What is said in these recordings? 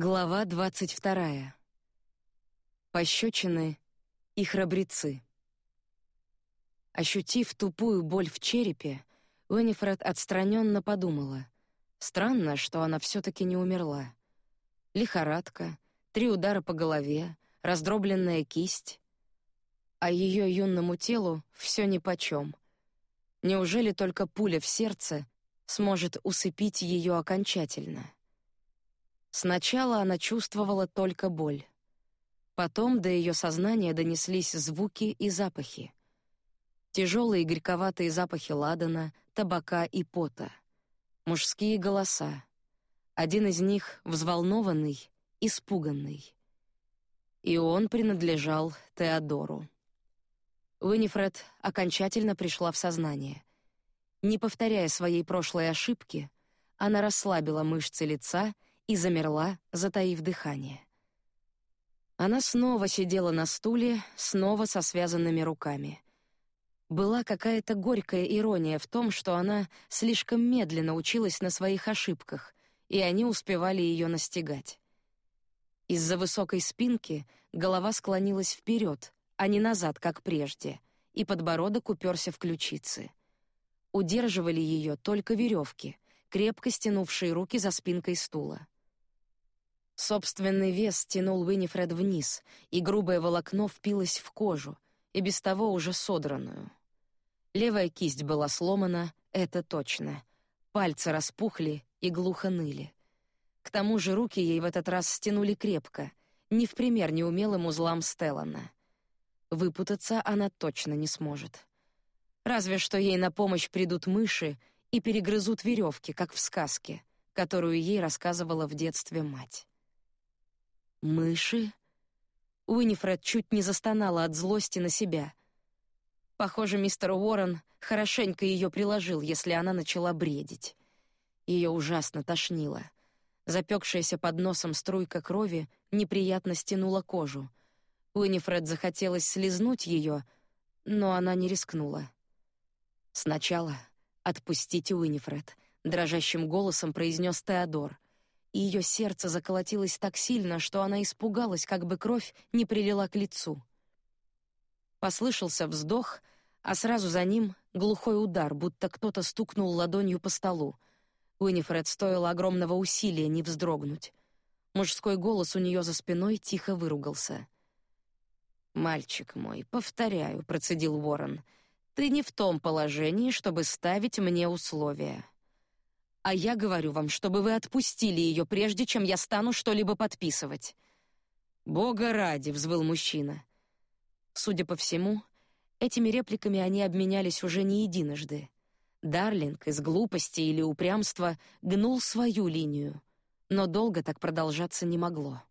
Глава двадцать вторая. Пощечины и храбрецы. Ощутив тупую боль в черепе, Уинифред отстраненно подумала: странно, что она все таки не умерла. Лихорадка, три удара по голове, раздробленная кисть, а ее юному телу все нипочем. Неужели только пуля в сердце сможет усыпить ее окончательно? Сначала она чувствовала только боль. Потом до ее сознания донеслись звуки и запахи. Тяжелые горьковатые запахи ладана, табака и пота. Мужские голоса. Один из них взволнованный, испуганный. И он принадлежал Теодору. Уинифред окончательно пришла в сознание. Не повторяя своей прошлой ошибки, она расслабила мышцы лица и замерла, затаив дыхание. Она снова сидела на стуле, снова со связанными руками. Была какая-то горькая ирония в том, что она слишком медленно училась на своих ошибках, и они успевали ее настигать. Из-за высокой спинки голова склонилась вперед, а не назад, как прежде, и подбородок уперся в ключицы. Удерживали ее только веревки, крепко стянувшие руки за спинкой стула. Собственный вес тянул Уинифред вниз, и грубое волокно впилось в кожу, и без того уже содранную. Левая кисть была сломана, это точно. Пальцы распухли и глухо ныли. К тому же руки ей в этот раз стянули крепко, не в пример неумелым узлам Стеллана. Выпутаться она точно не сможет. Разве что ей на помощь придут мыши и перегрызут веревки, как в сказке, которую ей рассказывала в детстве мать. Мыши? Уинифред чуть не застонала от злости на себя. Похоже, мистер Уоррен хорошенько ее приложил, если она начала бредить. Ее ужасно тошнило. Запекшаяся под носом струйка крови неприятно стянула кожу. Уинифред захотелось слезнуть ее, но она не рискнула. Сначала отпустите Уинифред, дрожащим голосом произнес Теодор и ее сердце заколотилось так сильно, что она испугалась, как бы кровь не прилила к лицу. Послышался вздох, а сразу за ним глухой удар, будто кто-то стукнул ладонью по столу. Уинифред стоило огромного усилия не вздрогнуть. Мужской голос у нее за спиной тихо выругался. «Мальчик мой, повторяю», — процедил Ворон, — «ты не в том положении, чтобы ставить мне условия». А я говорю вам, чтобы вы отпустили ее, прежде чем я стану что-либо подписывать. Бога ради, взвыл мужчина. Судя по всему, этими репликами они обменялись уже не единожды. Дарлинг из глупости или упрямства гнул свою линию, но долго так продолжаться не могло.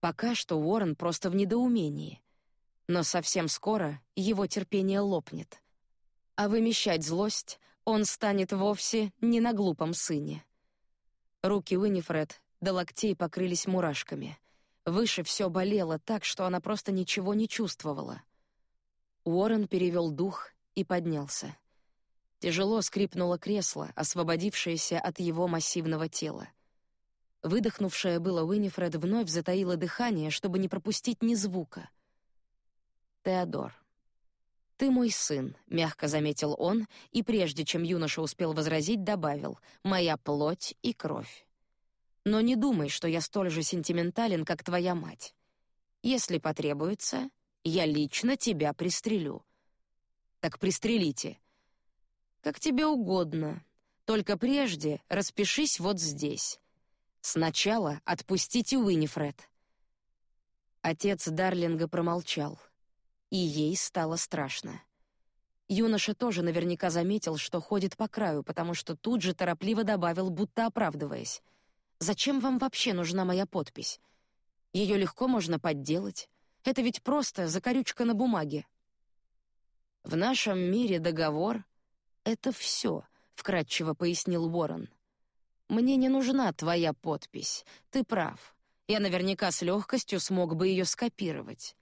Пока что Уоррен просто в недоумении, но совсем скоро его терпение лопнет. А вымещать злость он станет вовсе не на глупом сыне. Руки Уинифред до локтей покрылись мурашками. Выше все болело так, что она просто ничего не чувствовала. Уоррен перевел дух и поднялся. Тяжело скрипнуло кресло, освободившееся от его массивного тела. Выдохнувшая было Уинифред вновь затаила дыхание, чтобы не пропустить ни звука. Теодор. «Ты мой сын», — мягко заметил он, и прежде чем юноша успел возразить, добавил «моя плоть и кровь». «Но не думай, что я столь же сентиментален, как твоя мать. Если потребуется, я лично тебя пристрелю». «Так пристрелите». «Как тебе угодно. Только прежде распишись вот здесь. Сначала отпустите Уинифред». Отец Дарлинга промолчал и ей стало страшно. Юноша тоже наверняка заметил, что ходит по краю, потому что тут же торопливо добавил, будто оправдываясь: "Зачем вам вообще нужна моя подпись? Ее легко можно подделать. Это ведь просто закорючка на бумаге". В нашем мире договор это все, вкратчиво пояснил Уоррен. Мне не нужна твоя подпись. Ты прав. Я наверняка с легкостью смог бы ее скопировать.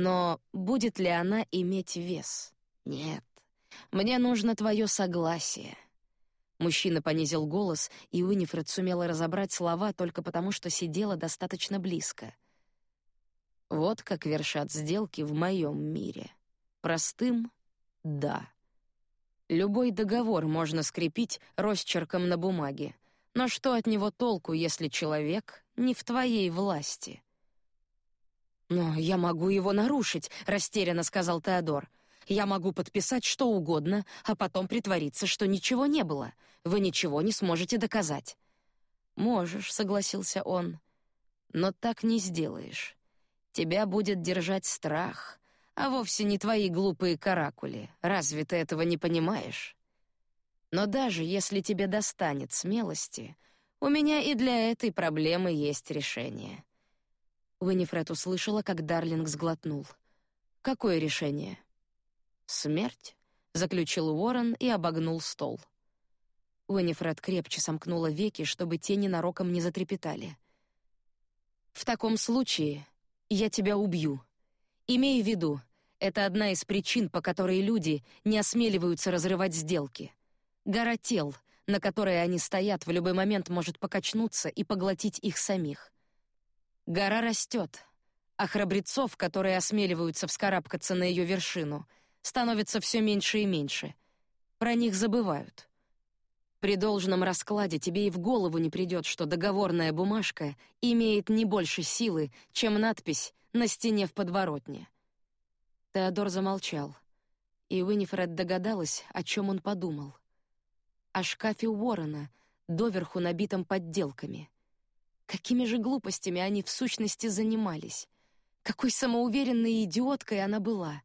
Но будет ли она иметь вес? Нет. Мне нужно твое согласие. Мужчина понизил голос, и Уинифред сумела разобрать слова только потому, что сидела достаточно близко. Вот как вершат сделки в моем мире. Простым — да. Любой договор можно скрепить росчерком на бумаге. Но что от него толку, если человек не в твоей власти? «Но я могу его нарушить», — растерянно сказал Теодор. «Я могу подписать что угодно, а потом притвориться, что ничего не было. Вы ничего не сможете доказать». «Можешь», — согласился он. «Но так не сделаешь. Тебя будет держать страх, а вовсе не твои глупые каракули. Разве ты этого не понимаешь? Но даже если тебе достанет смелости, у меня и для этой проблемы есть решение». Уинифред услышала, как Дарлинг сглотнул. «Какое решение?» «Смерть», — заключил Уоррен и обогнул стол. Уинифред крепче сомкнула веки, чтобы те ненароком не затрепетали. «В таком случае я тебя убью. Имей в виду, это одна из причин, по которой люди не осмеливаются разрывать сделки. Гора тел, на которой они стоят, в любой момент может покачнуться и поглотить их самих. Гора растет, а храбрецов, которые осмеливаются вскарабкаться на ее вершину, становится все меньше и меньше. Про них забывают. При должном раскладе тебе и в голову не придет, что договорная бумажка имеет не больше силы, чем надпись на стене в подворотне. Теодор замолчал, и Уинифред догадалась, о чем он подумал. О шкафе Уоррена, доверху набитом подделками — Какими же глупостями они в сущности занимались? Какой самоуверенной идиоткой она была?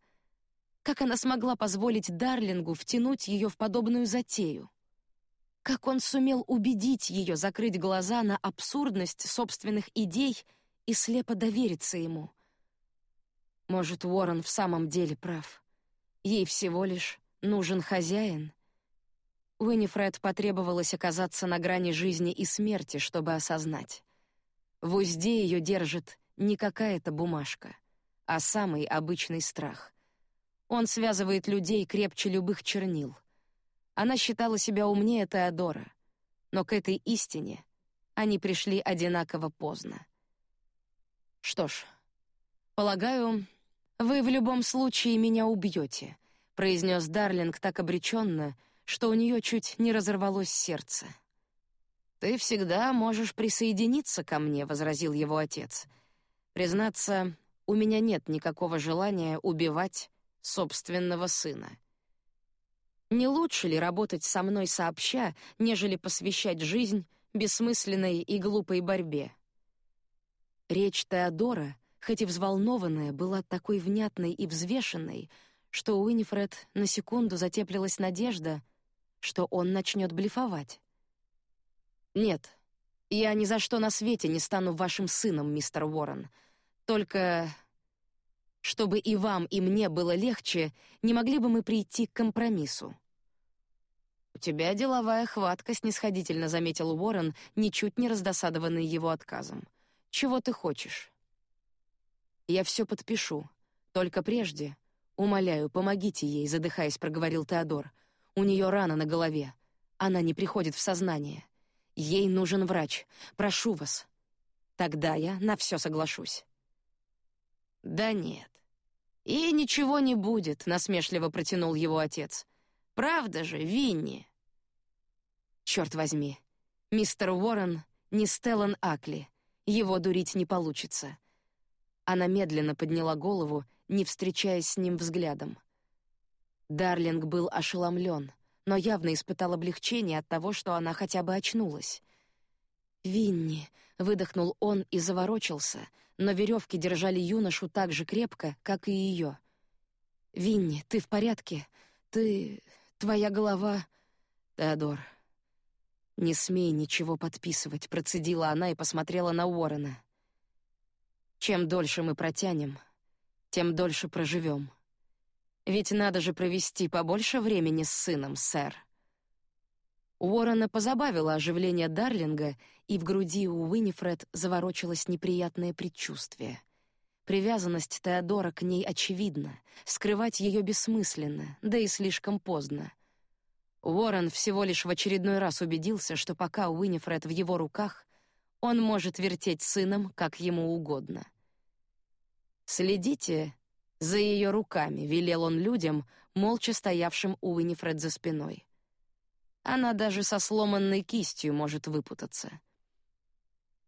Как она смогла позволить Дарлингу втянуть ее в подобную затею? Как он сумел убедить ее закрыть глаза на абсурдность собственных идей и слепо довериться ему? Может, Уоррен в самом деле прав. Ей всего лишь нужен хозяин. Уинифред потребовалось оказаться на грани жизни и смерти, чтобы осознать. В узде ее держит не какая-то бумажка, а самый обычный страх. Он связывает людей крепче любых чернил. Она считала себя умнее Теодора, но к этой истине они пришли одинаково поздно. Что ж, полагаю, вы в любом случае меня убьете, произнес Дарлинг так обреченно, что у нее чуть не разорвалось сердце. Ты всегда можешь присоединиться ко мне, возразил его отец. Признаться, у меня нет никакого желания убивать собственного сына. Не лучше ли работать со мной сообща, нежели посвящать жизнь бессмысленной и глупой борьбе? Речь Теодора, хоть и взволнованная, была такой внятной и взвешенной, что у Уинифред на секунду затеплилась надежда, что он начнет блефовать. Нет, я ни за что на свете не стану вашим сыном, мистер Уоррен. Только чтобы и вам, и мне было легче, не могли бы мы прийти к компромиссу? У тебя деловая хватка, снисходительно заметил Уоррен, ничуть не раздосадованный его отказом. Чего ты хочешь? Я все подпишу. Только прежде, умоляю, помогите ей, задыхаясь, проговорил Теодор. У нее рана на голове. Она не приходит в сознание. Ей нужен врач. Прошу вас. Тогда я на все соглашусь. Да нет. И ничего не будет, насмешливо протянул его отец. Правда же, Винни? Черт возьми, мистер Уоррен не Стеллан Акли. Его дурить не получится. Она медленно подняла голову, не встречаясь с ним взглядом. Дарлинг был ошеломлен — но явно испытал облегчение от того, что она хотя бы очнулась. «Винни!» — выдохнул он и заворочился, но веревки держали юношу так же крепко, как и ее. «Винни, ты в порядке? Ты... твоя голова...» «Теодор...» «Не смей ничего подписывать», — процедила она и посмотрела на Уоррена. «Чем дольше мы протянем, тем дольше проживем. Ведь надо же провести побольше времени с сыном, сэр. Уоррена позабавило оживление Дарлинга, и в груди у Уинифред заворочилось неприятное предчувствие. Привязанность Теодора к ней очевидна, скрывать ее бессмысленно, да и слишком поздно. Уоррен всего лишь в очередной раз убедился, что пока Уинифред в его руках, он может вертеть сыном, как ему угодно. «Следите за ее руками», — велел он людям, молча стоявшим у Уинифред за спиной. Она даже со сломанной кистью может выпутаться.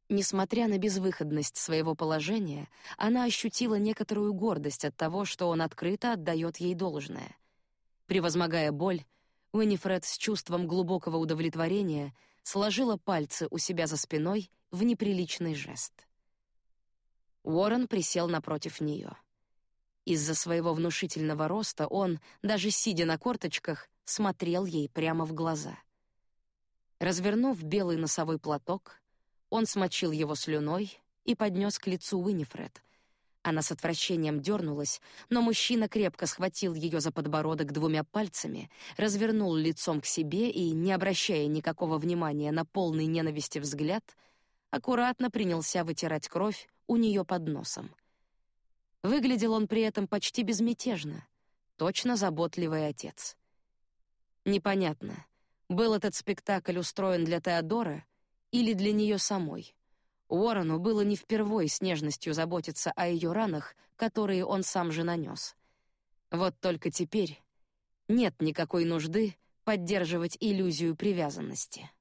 Несмотря на безвыходность своего положения, она ощутила некоторую гордость от того, что он открыто отдает ей должное. Превозмогая боль, Уинифред с чувством глубокого удовлетворения сложила пальцы у себя за спиной в неприличный жест. Уоррен присел напротив нее. Из-за своего внушительного роста он, даже сидя на корточках, смотрел ей прямо в глаза. Развернув белый носовой платок, он смочил его слюной и поднес к лицу Уинифред. Она с отвращением дернулась, но мужчина крепко схватил ее за подбородок двумя пальцами, развернул лицом к себе и, не обращая никакого внимания на полный ненависти взгляд, аккуратно принялся вытирать кровь у нее под носом. Выглядел он при этом почти безмятежно, точно заботливый отец. Непонятно, был этот спектакль устроен для Теодора или для нее самой. Уоррену было не впервой с нежностью заботиться о ее ранах, которые он сам же нанес. Вот только теперь нет никакой нужды поддерживать иллюзию привязанности.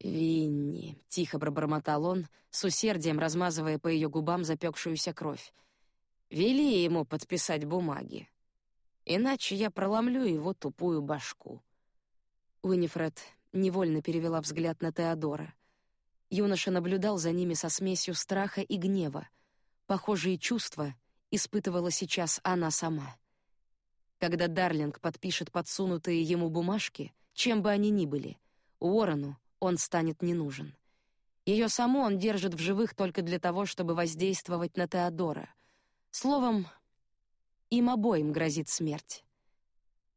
«Винни», — тихо пробормотал он, с усердием размазывая по ее губам запекшуюся кровь. «Вели ему подписать бумаги, иначе я проломлю его тупую башку». Уинифред невольно перевела взгляд на Теодора. Юноша наблюдал за ними со смесью страха и гнева. Похожие чувства испытывала сейчас она сама. Когда Дарлинг подпишет подсунутые ему бумажки, чем бы они ни были, Уоррену он станет не нужен. Ее саму он держит в живых только для того, чтобы воздействовать на Теодора. Словом, им обоим грозит смерть.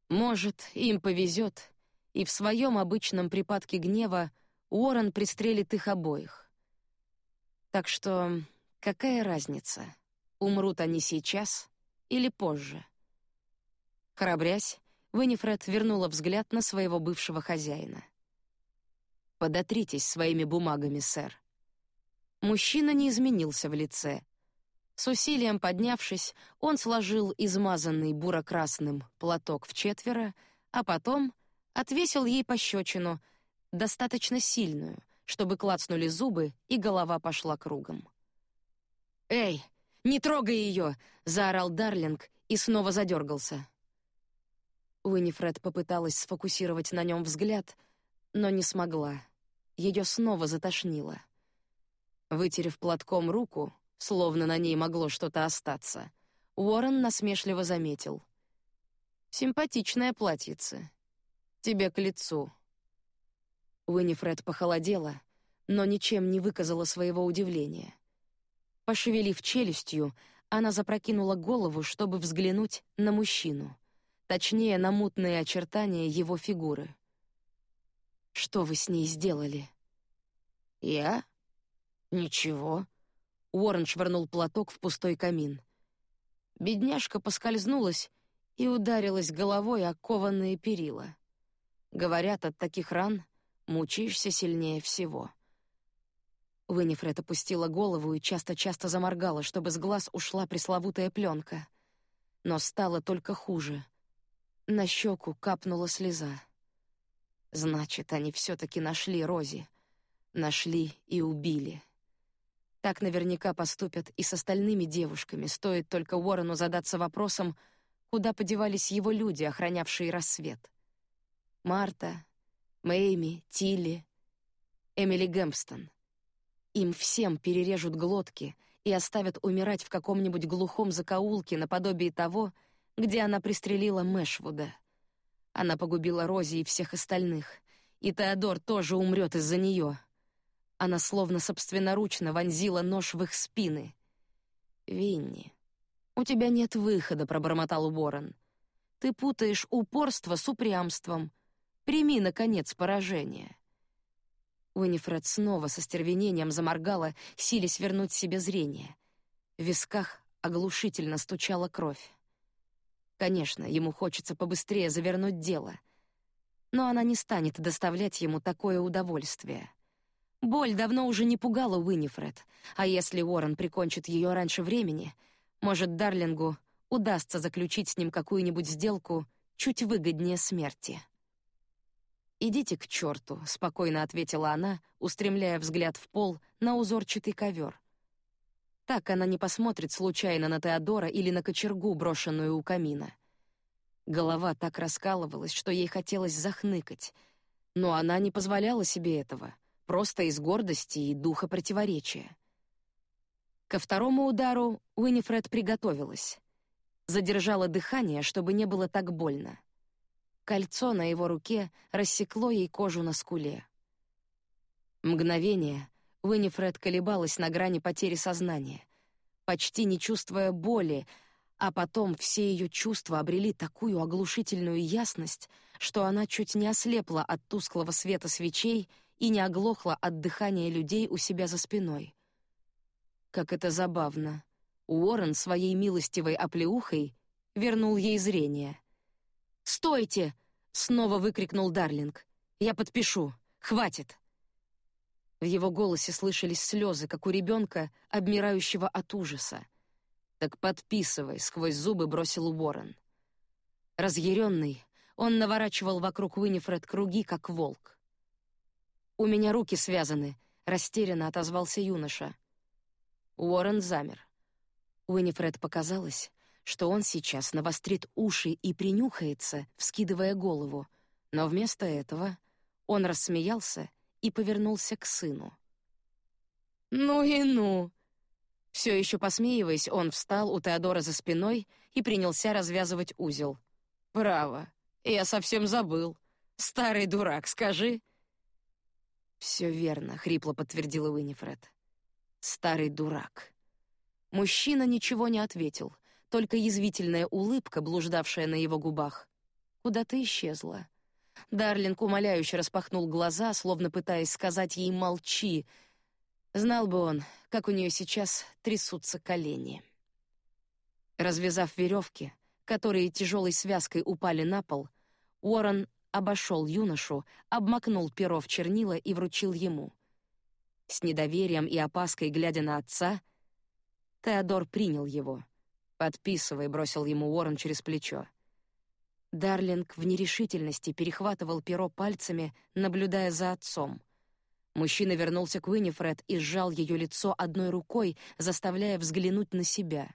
Может, им повезет, и в своем обычном припадке гнева Уоррен пристрелит их обоих. Так что какая разница, умрут они сейчас или позже? Храбрясь, Винифред вернула взгляд на своего бывшего хозяина. «Подотритесь своими бумагами, сэр». Мужчина не изменился в лице. С усилием поднявшись, он сложил измазанный буро-красным платок в четверо, а потом отвесил ей пощечину, достаточно сильную, чтобы клацнули зубы и голова пошла кругом. «Эй, не трогай ее!» — заорал Дарлинг и снова задергался. Уинифред попыталась сфокусировать на нем взгляд, но не смогла. Ее снова затошнило. Вытерев платком руку, словно на ней могло что-то остаться, Уоррен насмешливо заметил: "Симпатичное платьице. Тебе к лицу. Уинифред похолодела, но ничем не выказала своего удивления. Пошевелив челюстью, она запрокинула голову, чтобы взглянуть на мужчину, точнее на мутные очертания его фигуры. Что вы с ней сделали? Я? Ничего. Уоррен швырнул платок в пустой камин. Бедняжка поскользнулась и ударилась головой о кованые перила. Говорят, от таких ран мучаешься сильнее всего. Винифред опустила голову и часто-часто заморгала, чтобы с глаз ушла пресловутая пленка. Но стало только хуже. На щеку капнула слеза. Значит, они все-таки нашли Рози. Нашли и убили. Так наверняка поступят и с остальными девушками, стоит только Уоррену задаться вопросом, куда подевались его люди, охранявшие рассвет. Марта, Мэйми, Тилли, Эмили Гэмпстон. Им всем перережут глотки и оставят умирать в каком-нибудь глухом закоулке наподобие того, где она пристрелила Мэшвуда. Она погубила Рози и всех остальных, и Теодор тоже умрет из-за нее. Она словно собственноручно вонзила нож в их спины. «Винни, у тебя нет выхода», — пробормотал Уоррен. «Ты путаешь упорство с упрямством, Прими, наконец, поражение». Уинифред снова со стервенением заморгала, силясь вернуть себе зрение. В висках оглушительно стучала кровь. Конечно, ему хочется побыстрее завернуть дело. но она не станет доставлять ему такое удовольствие. Боль давно уже не пугала Уинифред, а если Уоррен прикончит ее раньше времени, может, Дарлингу удастся заключить с ним какую-нибудь сделку чуть выгоднее смерти. «Идите к черту», — спокойно ответила она, устремляя взгляд в пол на узорчатый ковер. Так она не посмотрит случайно на Теодора или на кочергу, брошенную у камина. Голова так раскалывалась, что ей хотелось захныкать, но она не позволяла себе этого, просто из гордости и духа противоречия. Ко второму удару Уинифред приготовилась. Задержала дыхание, чтобы не было так больно. Кольцо на его руке рассекло ей кожу на скуле. Мгновение Уинифред колебалась на грани потери сознания, почти не чувствуя боли, а потом все ее чувства обрели такую оглушительную ясность, что она чуть не ослепла от тусклого света свечей и не оглохла от дыхания людей у себя за спиной. Как это забавно. Уоррен своей милостивой оплеухой вернул ей зрение. «Стойте!» — снова выкрикнул Дарлинг. «Я подпишу. Хватит!» В его голосе слышались слезы, как у ребенка, обмирающего от ужаса. Так подписывай, сквозь зубы бросил Уоррен. Разъяренный, он наворачивал вокруг Уинифред круги, как волк. У меня руки связаны, растерянно отозвался юноша. Уоррен замер. Уинифред показалось, что он сейчас навострит уши и принюхается, вскидывая голову, но вместо этого он рассмеялся и повернулся к сыну. Ну и ну, все еще посмеиваясь, он встал у Теодора за спиной и принялся развязывать узел. Браво! Я совсем забыл. Старый дурак, скажи. Все верно, хрипло подтвердила Уинифред. Старый дурак. Мужчина ничего не ответил, только язвительная улыбка, блуждавшая на его губах, куда-то исчезла. Дарлинг умоляюще распахнул глаза, словно пытаясь сказать ей «молчи», Знал бы он, как у нее сейчас трясутся колени. Развязав веревки, которые тяжелой связкой упали на пол, Уоррен обошел юношу, обмакнул перо в чернила и вручил ему. С недоверием и опаской глядя на отца, Теодор принял его. «Подписывай», — бросил ему Уоррен через плечо. Дарлинг в нерешительности перехватывал перо пальцами, наблюдая за отцом. Мужчина вернулся к Уинифред и сжал ее лицо одной рукой, заставляя взглянуть на себя.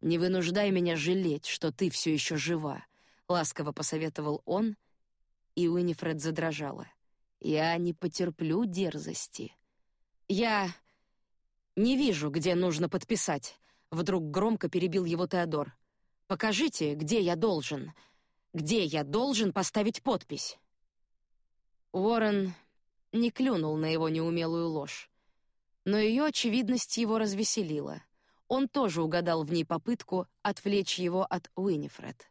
«Не вынуждай меня жалеть, что ты все еще жива», — ласково посоветовал он, и Уинифред задрожала. «Я не потерплю дерзости. Я не вижу, где нужно подписать», — вдруг громко перебил его Теодор. «Покажите, где я должен, где я должен поставить подпись». Уоррен не клюнул на его неумелую ложь. Но ее очевидность его развеселила. Он тоже угадал в ней попытку отвлечь его от Уинифред.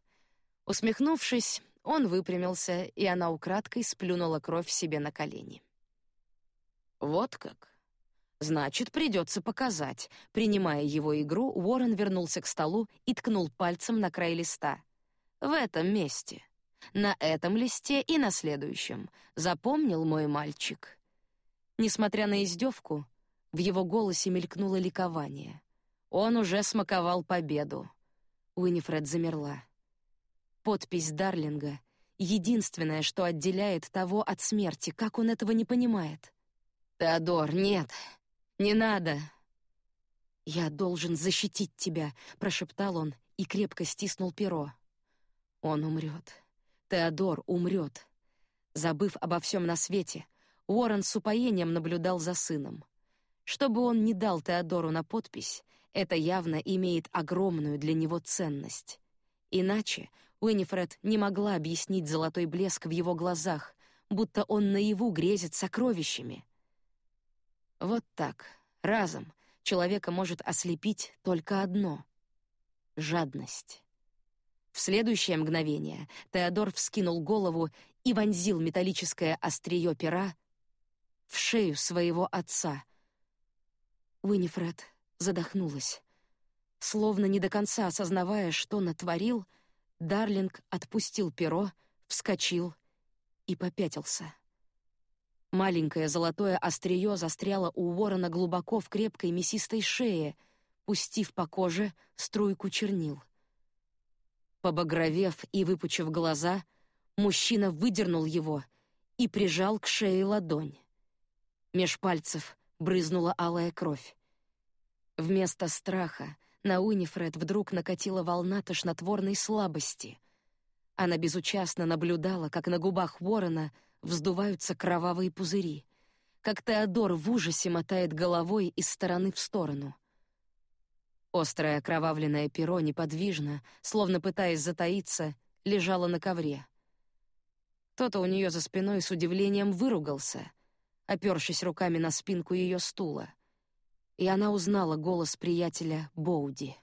Усмехнувшись, он выпрямился, и она украдкой сплюнула кровь себе на колени. Вот как. Значит, придется показать. Принимая его игру, Уоррен вернулся к столу и ткнул пальцем на край листа. В этом месте. На этом листе и на следующем. Запомнил мой мальчик. Несмотря на издевку, в его голосе мелькнуло ликование. Он уже смаковал победу. Уинифред замерла. Подпись Дарлинга — единственное, что отделяет того от смерти. Как он этого не понимает? «Теодор, нет, не надо!» «Я должен защитить тебя», — прошептал он и крепко стиснул перо. «Он умрет. Теодор умрет. Забыв обо всем на свете, Уоррен с упоением наблюдал за сыном. Чтобы он не дал Теодору на подпись, это явно имеет огромную для него ценность. Иначе Уинифред не могла объяснить золотой блеск в его глазах, будто он наяву грезит сокровищами. Вот так, разом, человека может ослепить только одно — жадность. В следующее мгновение Теодор вскинул голову и вонзил металлическое острие пера в шею своего отца. Уинифред задохнулась. Словно не до конца осознавая, что натворил, Дарлинг отпустил перо, вскочил и попятился. Маленькое золотое острие застряло у ворона глубоко в крепкой мясистой шее, пустив по коже струйку чернил. Побагровев и выпучив глаза, мужчина выдернул его и прижал к шее ладонь. Меж пальцев брызнула алая кровь. Вместо страха на Уинифред вдруг накатила волна тошнотворной слабости. Она безучастно наблюдала, как на губах Ворона вздуваются кровавые пузыри, как Теодор в ужасе мотает головой из стороны в сторону. Острое окровавленное перо неподвижно, словно пытаясь затаиться, лежало на ковре. Кто-то у нее за спиной с удивлением выругался, опершись руками на спинку ее стула, и она узнала голос приятеля Боуди.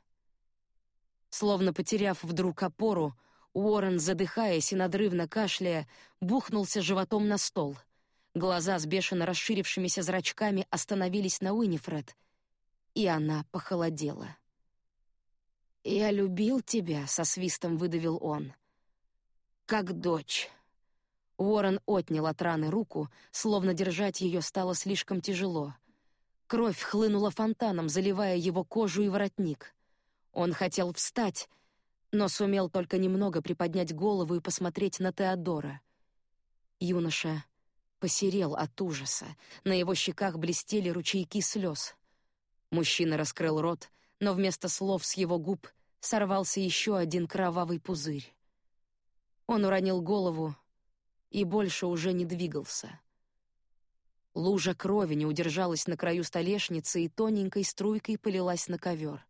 Словно потеряв вдруг опору, Уоррен, задыхаясь и надрывно кашляя, бухнулся животом на стол. Глаза с бешено расширившимися зрачками остановились на Уинифред, и она похолодела. «Я любил тебя», — со свистом выдавил он. «Как дочь». Уоррен отнял от раны руку, словно держать ее стало слишком тяжело. Кровь хлынула фонтаном, заливая его кожу и воротник. Он хотел встать, но сумел только немного приподнять голову и посмотреть на Теодора. Юноша посерел от ужаса, на его щеках блестели ручейки слез. Мужчина раскрыл рот, но вместо слов с его губ сорвался еще один кровавый пузырь. Он уронил голову и больше уже не двигался. Лужа крови не удержалась на краю столешницы и тоненькой струйкой полилась на ковер.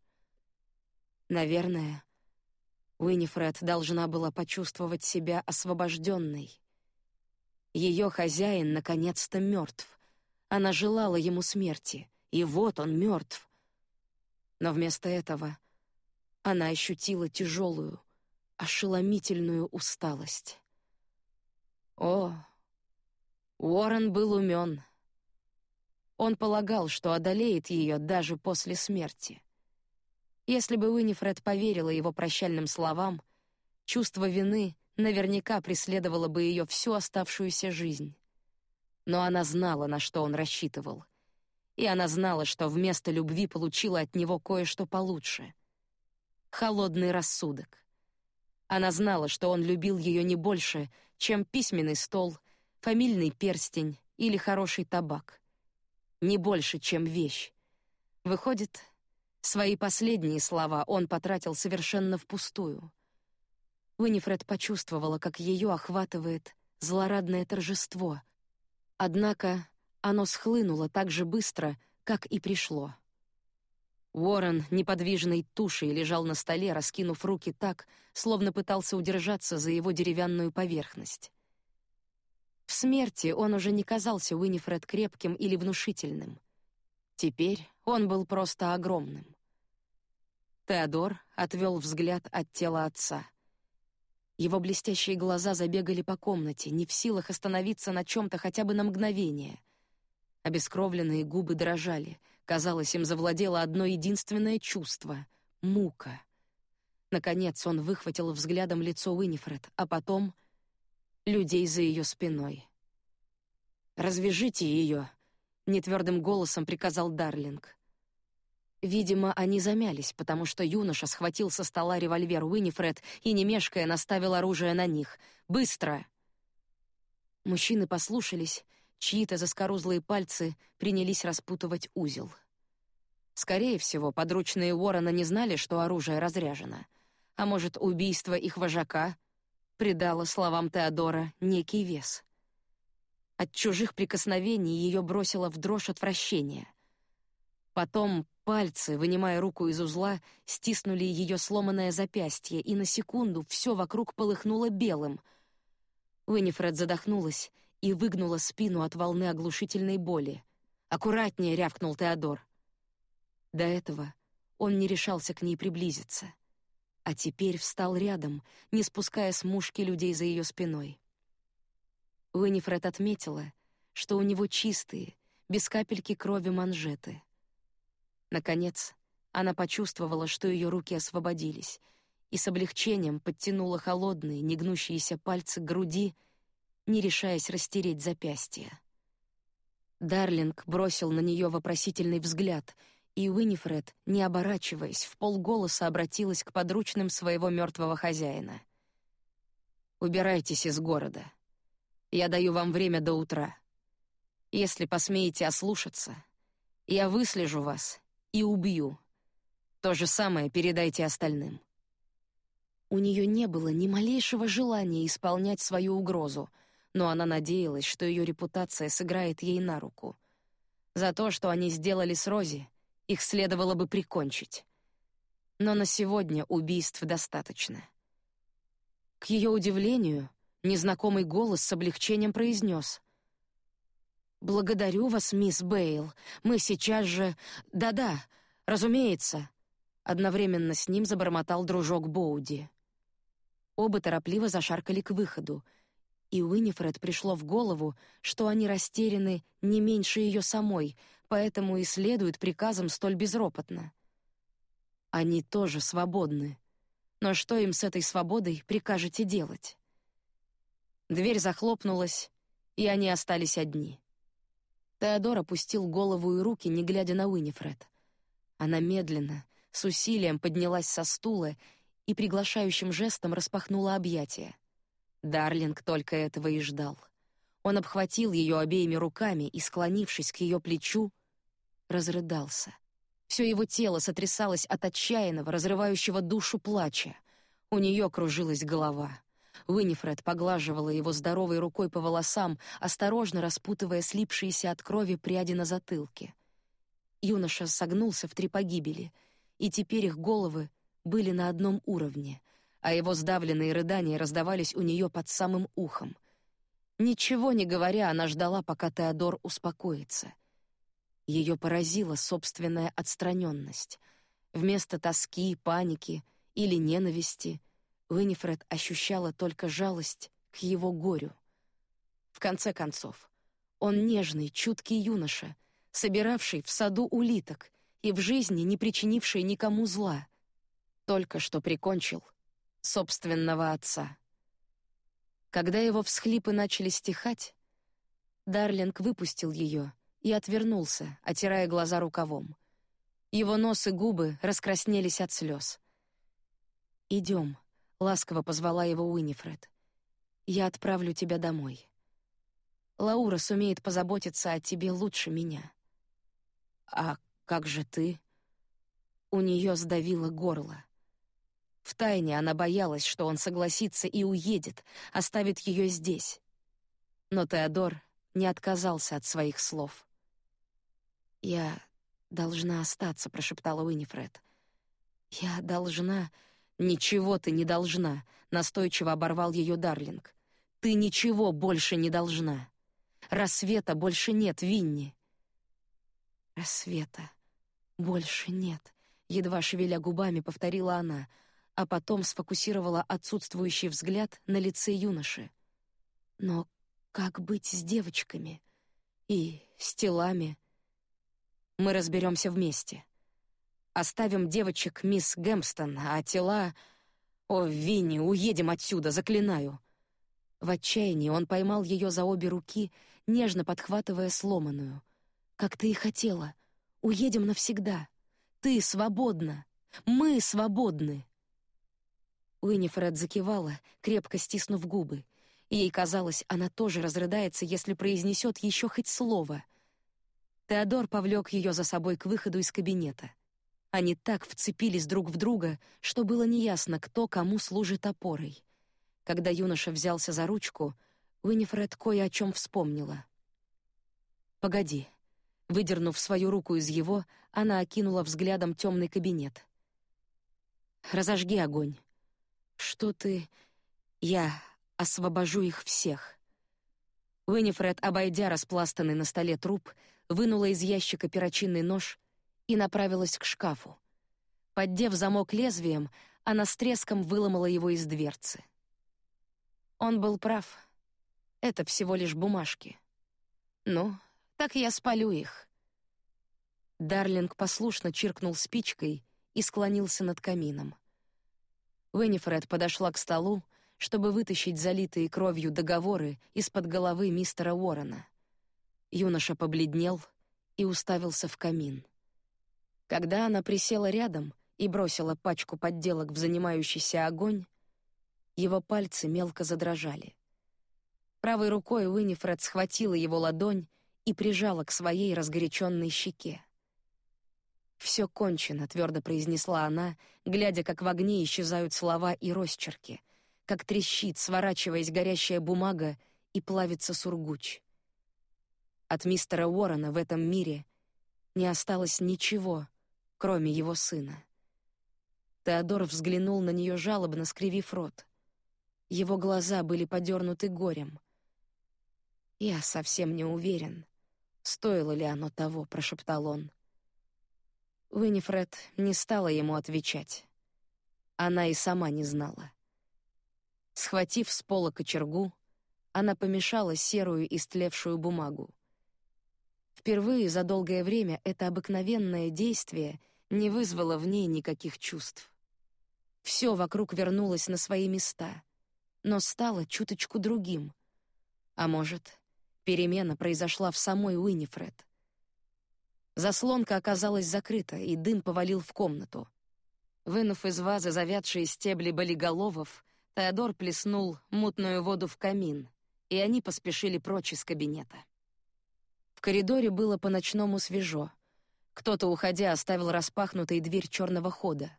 Наверное, Уинифред должна была почувствовать себя освобожденной. Ее хозяин наконец-то мертв. Она желала ему смерти, и вот он мертв. Но вместо этого она ощутила тяжелую, ошеломительную усталость. О, Уоррен был умен. Он полагал, что одолеет ее даже после смерти. Если бы Уинифред поверила его прощальным словам, чувство вины наверняка преследовало бы ее всю оставшуюся жизнь. Но она знала, на что он рассчитывал. И она знала, что вместо любви получила от него кое-что получше. Холодный рассудок. Она знала, что он любил ее не больше, чем письменный стол, фамильный перстень или хороший табак. Не больше, чем вещь. Выходит, Свои последние слова он потратил совершенно впустую. Уинифред почувствовала, как ее охватывает злорадное торжество. Однако оно схлынуло так же быстро, как и пришло. Уоррен неподвижной тушей лежал на столе, раскинув руки так, словно пытался удержаться за его деревянную поверхность. В смерти он уже не казался Уинифред крепким или внушительным. Теперь он был просто огромным. Теодор отвел взгляд от тела отца. Его блестящие глаза забегали по комнате, не в силах остановиться на чем-то хотя бы на мгновение. Обескровленные губы дрожали. Казалось, им завладело одно единственное чувство — мука. Наконец он выхватил взглядом лицо Уинифред, а потом — людей за ее спиной. «Развяжите ее!» — нетвердым голосом приказал Дарлинг. Видимо, они замялись, потому что юноша схватил со стола револьвер Уинифред и, не мешкая, наставил оружие на них. «Быстро!» Мужчины послушались, чьи-то заскорузлые пальцы принялись распутывать узел. Скорее всего, подручные Уоррена не знали, что оружие разряжено. А может, убийство их вожака придало словам Теодора некий вес. От чужих прикосновений ее бросило в дрожь отвращения. Потом Пальцы, вынимая руку из узла, стиснули ее сломанное запястье, и на секунду все вокруг полыхнуло белым. Уинифред задохнулась и выгнула спину от волны оглушительной боли. «Аккуратнее!» — рявкнул Теодор. До этого он не решался к ней приблизиться. А теперь встал рядом, не спуская с мушки людей за ее спиной. Уинифред отметила, что у него чистые, без капельки крови манжеты — Наконец, она почувствовала, что ее руки освободились, и с облегчением подтянула холодные, негнущиеся пальцы к груди, не решаясь растереть запястье. Дарлинг бросил на нее вопросительный взгляд, и Уинифред, не оборачиваясь, в полголоса обратилась к подручным своего мертвого хозяина. «Убирайтесь из города. Я даю вам время до утра. Если посмеете ослушаться, я выслежу вас и убью. То же самое передайте остальным». У нее не было ни малейшего желания исполнять свою угрозу, но она надеялась, что ее репутация сыграет ей на руку. За то, что они сделали с Рози, их следовало бы прикончить. Но на сегодня убийств достаточно. К ее удивлению, незнакомый голос с облегчением произнес: «Благодарю вас, мисс Бейл. Мы сейчас же... Да-да, разумеется». Одновременно с ним забормотал дружок Боуди. Оба торопливо зашаркали к выходу, и Уинифред пришло в голову, что они растеряны не меньше ее самой, поэтому и следуют приказам столь безропотно. Они тоже свободны. Но что им с этой свободой прикажете делать? Дверь захлопнулась, и они остались одни. Теодор опустил голову и руки, не глядя на Уинифред. Она медленно, с усилием поднялась со стула и приглашающим жестом распахнула объятия. Дарлинг только этого и ждал. Он обхватил ее обеими руками и, склонившись к ее плечу, разрыдался. Все его тело сотрясалось от отчаянного, разрывающего душу плача. У нее кружилась голова. Уинифред поглаживала его здоровой рукой по волосам, осторожно распутывая слипшиеся от крови пряди на затылке. Юноша согнулся в три погибели, и теперь их головы были на одном уровне, а его сдавленные рыдания раздавались у нее под самым ухом. Ничего не говоря, она ждала, пока Теодор успокоится. Ее поразила собственная отстраненность. Вместо тоски, паники или ненависти Уинифред ощущала только жалость к его горю. В конце концов, он нежный, чуткий юноша, собиравший в саду улиток и в жизни не причинивший никому зла, только что прикончил собственного отца. Когда его всхлипы начали стихать, Дарлинг выпустил ее и отвернулся, отирая глаза рукавом. Его нос и губы раскраснелись от слез. Идем, ласково позвала его Уинифред. Я отправлю тебя домой. Лаура сумеет позаботиться о тебе лучше меня. А как же ты? У нее сдавило горло. Втайне она боялась, что он согласится и уедет, оставит ее здесь. Но Теодор не отказался от своих слов. «Я должна остаться», — прошептала Уинифред. «Я должна...» «Ничего ты не должна», — настойчиво оборвал ее Дарлинг. «Ты ничего больше не должна. Рассвета больше нет, Винни». «Рассвета больше нет», — едва шевеля губами повторила она — а потом сфокусировала отсутствующий взгляд на лице юноши. Но как быть с девочками и с телами? Мы разберемся вместе. Оставим девочек мисс Гэмстон, а тела... О, Винни, уедем отсюда, заклинаю. В отчаянии он поймал ее за обе руки, нежно подхватывая сломанную. Как ты и хотела. Уедем навсегда. Ты свободна. Мы свободны. Уинифред закивала, крепко стиснув губы. Ей казалось, она тоже разрыдается, если произнесет еще хоть слово. Теодор повлек ее за собой к выходу из кабинета. Они так вцепились друг в друга, что было неясно, кто кому служит опорой. Когда юноша взялся за ручку, Уинифред кое о чем вспомнила. Погоди. Выдернув свою руку из его, она окинула взглядом темный кабинет. Разожги огонь. Что ты... Я освобожу их всех. Уинифред, обойдя распластанный на столе труп, вынула из ящика перочинный нож и направилась к шкафу. Поддев замок лезвием, она с треском выломала его из дверцы. Он был прав. Это всего лишь бумажки. Ну, так я спалю их. Дарлинг послушно чиркнул спичкой и склонился над камином. Уинифред подошла к столу, чтобы вытащить залитые кровью договоры из-под головы мистера Уоррена. Юноша побледнел и уставился в камин. Когда она присела рядом и бросила пачку подделок в занимающийся огонь, его пальцы мелко задрожали. Правой рукой Уинифред схватила его ладонь и прижала к своей разгоряченной щеке. Все кончено, твердо произнесла она, глядя, как в огне исчезают слова и росчерки, как трещит, сворачиваясь горящая бумага и плавится сургуч. От мистера Уоррена в этом мире не осталось ничего, кроме его сына. Теодор взглянул на нее жалобно, скривив рот. Его глаза были подернуты горем. Я совсем не уверен, стоило ли оно того, прошептал он. Уинифред не стала ему отвечать. Она и сама не знала. Схватив с пола кочергу, она помешала серую истлевшую бумагу. Впервые за долгое время это обыкновенное действие не вызвало в ней никаких чувств. Все вокруг вернулось на свои места, но стало чуточку другим. А может, перемена произошла в самой Уинифред. Заслонка оказалась закрыта, и дым повалил в комнату. Вынув из вазы завядшие стебли болиголовов, Теодор плеснул мутную воду в камин, и они поспешили прочь из кабинета. В коридоре было по-ночному свежо. Кто-то, уходя, оставил распахнутой дверь черного хода.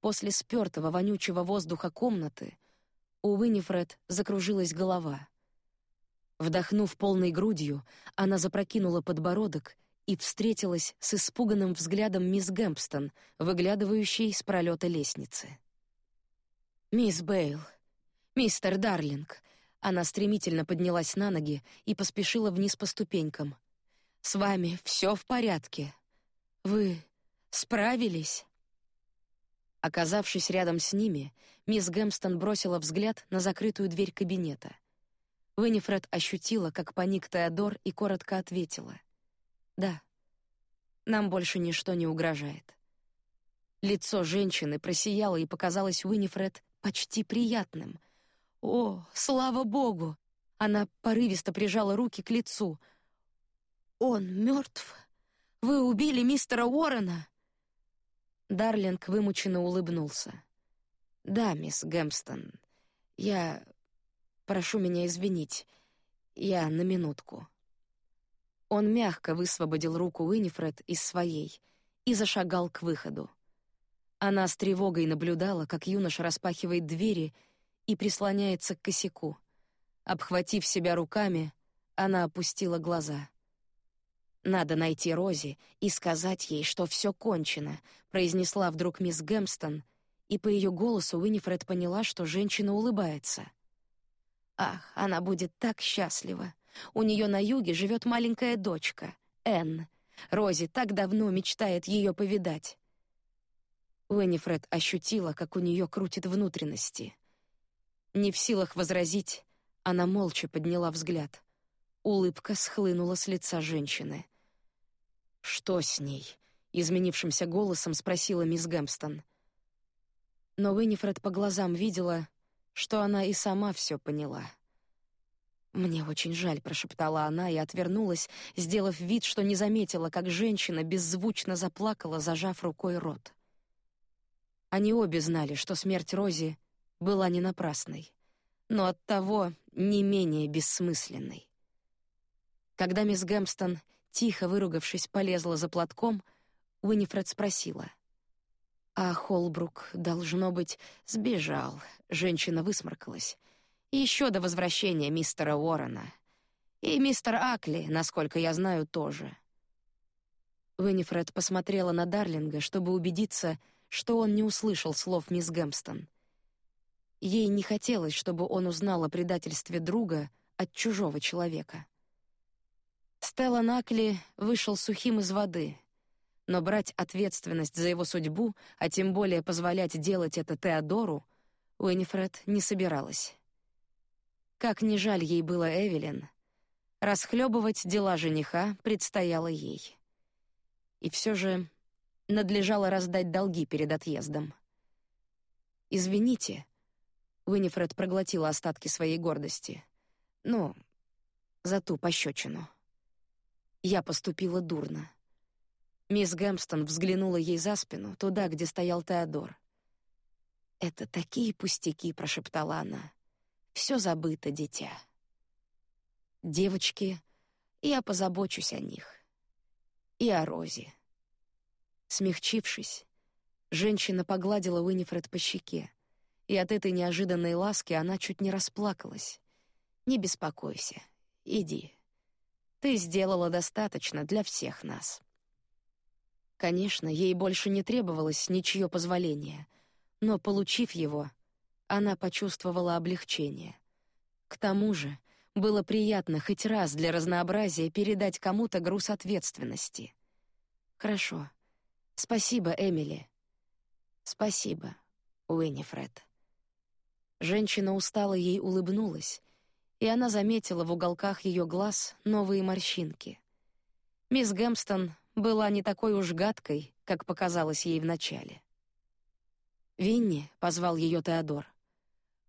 После спёртого вонючего воздуха комнаты у Уинифред закружилась голова. Вдохнув полной грудью, она запрокинула подбородок и встретилась с испуганным взглядом мисс Гэмпстон, выглядывающей с пролета лестницы. «Мисс Бейл, мистер Дарлинг», она стремительно поднялась на ноги и поспешила вниз по ступенькам. «С вами все в порядке? Вы справились?» Оказавшись рядом с ними, мисс Гэмпстон бросила взгляд на закрытую дверь кабинета. Винифред ощутила, как паник Теодор, и коротко ответила — да. Нам больше ничто не угрожает. Лицо женщины просияло и показалось Уинифред почти приятным. О, слава богу! Она порывисто прижала руки к лицу. Он мертв. Вы убили мистера Уоррена. Дарлинг вымученно улыбнулся. Да, мисс Гэмстон. Я прошу меня извинить. Я на минутку. Он мягко высвободил руку Уинифред из своей и зашагал к выходу. Она с тревогой наблюдала, как юноша распахивает двери и прислоняется к косяку. Обхватив себя руками, она опустила глаза. Надо найти Рози и сказать ей, что все кончено, произнесла вдруг мисс Гэмстон, и по ее голосу Уинифред поняла, что женщина улыбается. Ах, она будет так счастлива. У нее на юге живет маленькая дочка, Энн. Рози так давно мечтает ее повидать. Уэннифред ощутила, как у нее крутит внутренности. Не в силах возразить, она молча подняла взгляд. Улыбка схлынула с лица женщины. Что с ней? изменившимся голосом спросила мисс Гэмстон. Но Уэннифред по глазам видела, что она и сама все поняла. Мне очень жаль, прошептала она и отвернулась, сделав вид, что не заметила, как женщина беззвучно заплакала, зажав рукой рот. Они обе знали, что смерть Рози была не напрасной, но от того не менее бессмысленной. Когда мисс Гэмстон, тихо выругавшись, полезла за платком, Уинифред спросила: "А Холбрук должно быть сбежал?" Женщина высморкалась еще до возвращения мистера Уоррена. И мистер Акли, насколько я знаю, тоже. Винифред посмотрела на Дарлинга, чтобы убедиться, что он не услышал слов мисс Гэмстон. Ей не хотелось, чтобы он узнал о предательстве друга от чужого человека. Стелла Накли вышел сухим из воды, но брать ответственность за его судьбу, а тем более позволять делать это Теодору, Уинифред не собиралась. Как ни жаль ей было Эвелин, расхлебывать дела жениха предстояло ей. И все же надлежало раздать долги перед отъездом. Извините. Уинифред проглотила остатки своей гордости. Ну, за ту пощечину. Я поступила дурно. Мисс Гэмстон взглянула ей за спину, туда, где стоял Теодор. «Это такие пустяки», — прошептала она. «Все забыто, дитя». «Девочки, я позабочусь о них. И о Розе». Смягчившись, женщина погладила Уинифред по щеке, и от этой неожиданной ласки она чуть не расплакалась. «Не беспокойся, иди. Ты сделала достаточно для всех нас». Конечно, ей больше не требовалось ничье позволение — но, получив его, она почувствовала облегчение. К тому же, было приятно хоть раз для разнообразия передать кому-то груз ответственности. Хорошо. Спасибо, Эмили. Спасибо, Уинифред. Женщина устало ей улыбнулась, и она заметила в уголках ее глаз новые морщинки. Мисс Гэмстон была не такой уж гадкой, как показалось ей вначале. «Винни», — позвал ее Теодор.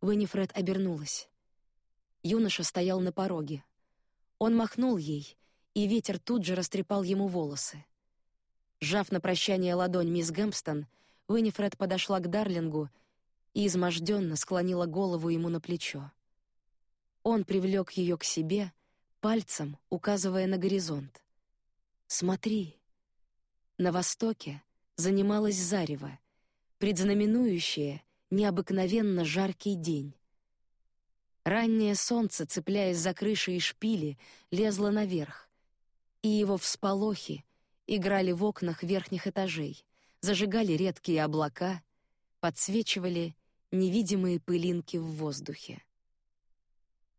Виннифред обернулась. Юноша стоял на пороге. Он махнул ей, и ветер тут же растрепал ему волосы. Сжав на прощание ладонь мисс Гэмпстон, Виннифред подошла к Дарлингу и изможденно склонила голову ему на плечо. Он привлек ее к себе, пальцем указывая на горизонт. «Смотри!» На востоке занималось зарево, предзнаменующее необыкновенно жаркий день. Раннее солнце, цепляясь за крыши и шпили, лезло наверх, и его всполохи играли в окнах верхних этажей, зажигали редкие облака, подсвечивали невидимые пылинки в воздухе.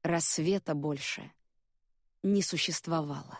Рассвета больше не существовало.